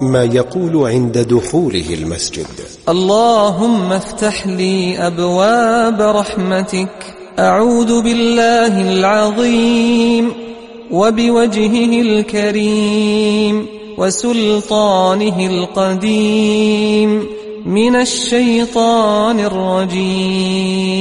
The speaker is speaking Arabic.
ما يقول عند دخوله المسجد. اللهم افتح لي أبواب رحمتك أعوذ بالله العظيم وبوجهه الكريم وسلطانه القديم من الشيطان الرجيم.